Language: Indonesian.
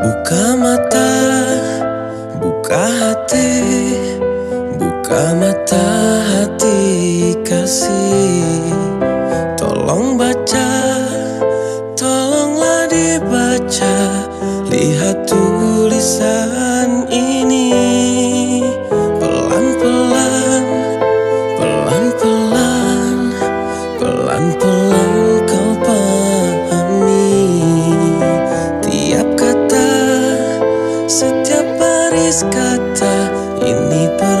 Buka mata, buka hati, buka mata hati kasih. Tolong baca, tolonglah dibaca, lihat tulisan ini. riscatta inni per